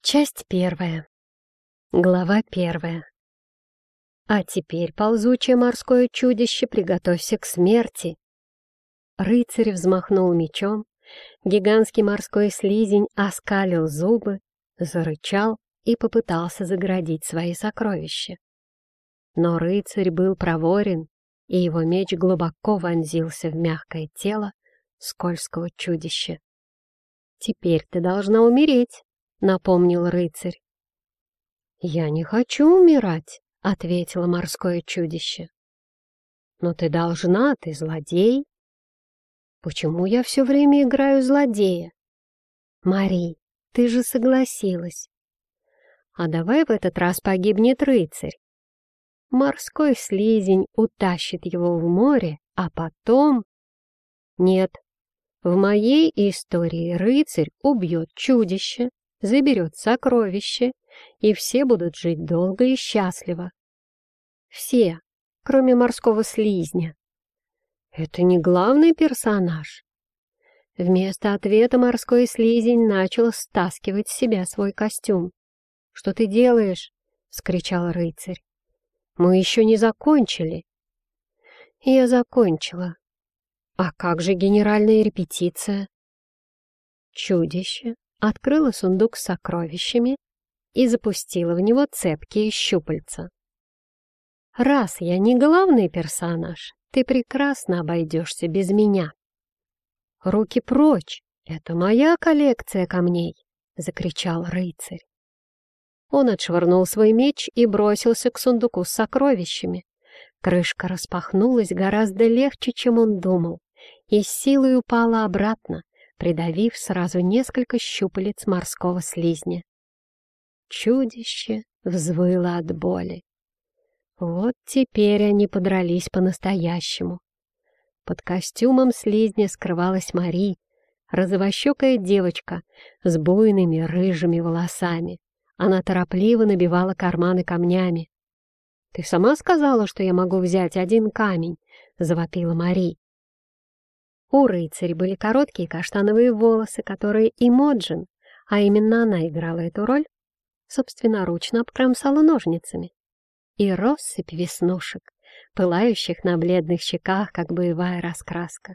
Часть первая. Глава первая. А теперь, ползучее морское чудище, приготовься к смерти. Рыцарь взмахнул мечом, гигантский морской слизень оскалил зубы, зарычал и попытался заградить свои сокровища. Но рыцарь был проворен, и его меч глубоко вонзился в мягкое тело скользкого чудища. «Теперь ты должна умереть», — напомнил рыцарь. «Я не хочу умирать», — ответило морское чудище. «Но ты должна, ты злодей». «Почему я все время играю злодея?» «Мари, ты же согласилась». «А давай в этот раз погибнет рыцарь. Морской слизень утащит его в море, а потом...» «Нет, в моей истории рыцарь убьет чудище, заберет сокровище, и все будут жить долго и счастливо. Все, кроме морского слизня. Это не главный персонаж. Вместо ответа морской слизень начал стаскивать с себя свой костюм. «Что ты делаешь?» — вскричал рыцарь. «Мы еще не закончили». «Я закончила. А как же генеральная репетиция?» Чудище открыла сундук с сокровищами и запустила в него цепкие щупальца. «Раз я не главный персонаж, ты прекрасно обойдешься без меня». «Руки прочь! Это моя коллекция камней!» — закричал рыцарь. Он отшвырнул свой меч и бросился к сундуку с сокровищами. Крышка распахнулась гораздо легче, чем он думал, и с силой упала обратно, придавив сразу несколько щупалец морского слизня. Чудище взвыло от боли. Вот теперь они подрались по-настоящему. Под костюмом слизня скрывалась Мари, розовощекая девочка с буйными рыжими волосами. Она торопливо набивала карманы камнями. «Ты сама сказала, что я могу взять один камень?» — завопила Мари. У рыцаря были короткие каштановые волосы, которые Имоджин, а именно она играла эту роль, собственноручно обкромсала ножницами. И россыпь веснушек, пылающих на бледных щеках, как боевая раскраска.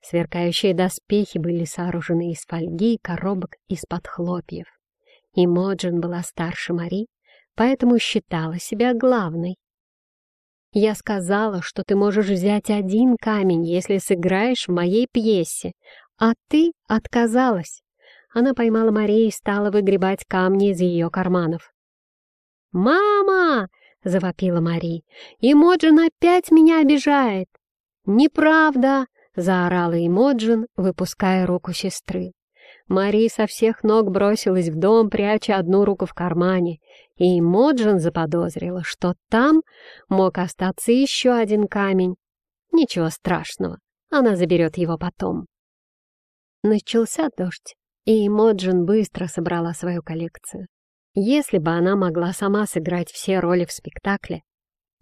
Сверкающие доспехи были сооружены из фольги и коробок из-под хлопьев. Имоджин была старше Мари, поэтому считала себя главной. Я сказала, что ты можешь взять один камень, если сыграешь в моей пьесе, а ты отказалась. Она поймала Марию и стала выгребать камни из ее карманов. «Мама!» — завопила Мари. «Имоджин опять меня обижает!» «Неправда!» — заорала Имоджин, выпуская руку сестры. Мари со всех ног бросилась в дом, пряча одну руку в кармане, и Моджин заподозрила, что там мог остаться еще один камень. Ничего страшного, она заберет его потом. Начался дождь, и Моджин быстро собрала свою коллекцию. Если бы она могла сама сыграть все роли в спектакле,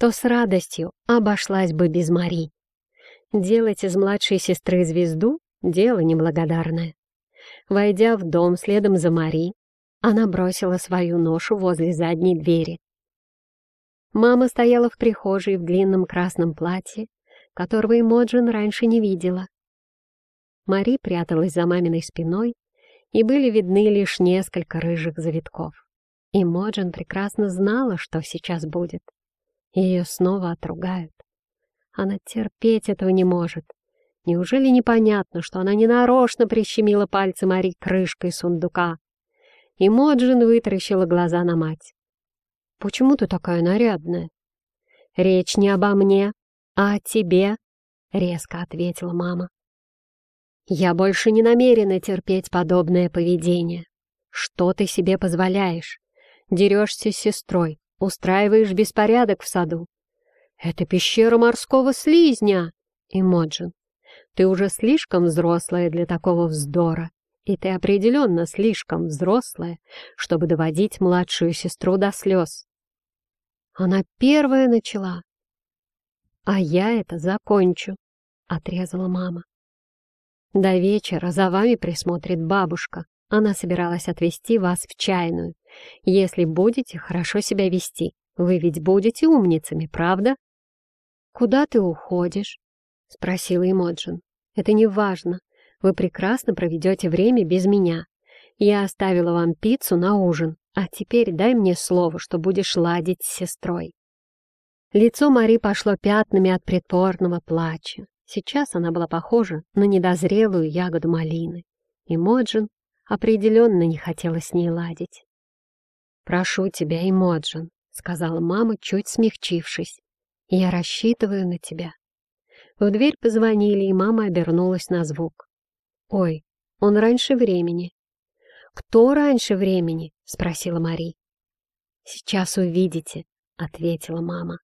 то с радостью обошлась бы без Мари. Делать из младшей сестры звезду — дело неблагодарное. Войдя в дом следом за Мари, она бросила свою ношу возле задней двери. Мама стояла в прихожей в длинном красном платье, которого Эмоджин раньше не видела. Мари пряталась за маминой спиной, и были видны лишь несколько рыжих завитков. Эмоджин прекрасно знала, что сейчас будет. Ее снова отругают. Она терпеть этого не может. Неужели непонятно, что она ненарочно прищемила пальцы Мари крышкой сундука, и Моджин вытаращила глаза на мать. «Почему ты такая нарядная?» «Речь не обо мне, а о тебе», — резко ответила мама. «Я больше не намерена терпеть подобное поведение. Что ты себе позволяешь? Дерешься с сестрой, устраиваешь беспорядок в саду. Это пещера морского слизня!» Имоджин, ты уже слишком взрослая для такого вздора и ты определенно слишком взрослая, чтобы доводить младшую сестру до слез. Она первая начала. А я это закончу, — отрезала мама. До вечера за вами присмотрит бабушка, Она собиралась отвезти вас в чайную, если будете хорошо себя вести. Вы ведь будете умницами, правда? «Куда ты уходишь?» — спросила Эмоджин. «Это не важно. Вы прекрасно проведете время без меня. Я оставила вам пиццу на ужин, а теперь дай мне слово, что будешь ладить с сестрой». Лицо Мари пошло пятнами от притворного плача. Сейчас она была похожа на недозрелую ягоду малины. И Моджин определенно не хотела с ней ладить. «Прошу тебя, Эмоджин», — сказала мама, чуть смягчившись. «Я рассчитываю на тебя». В дверь позвонили, и мама обернулась на звук. «Ой, он раньше времени». «Кто раньше времени?» — спросила Мари. «Сейчас увидите», — ответила мама.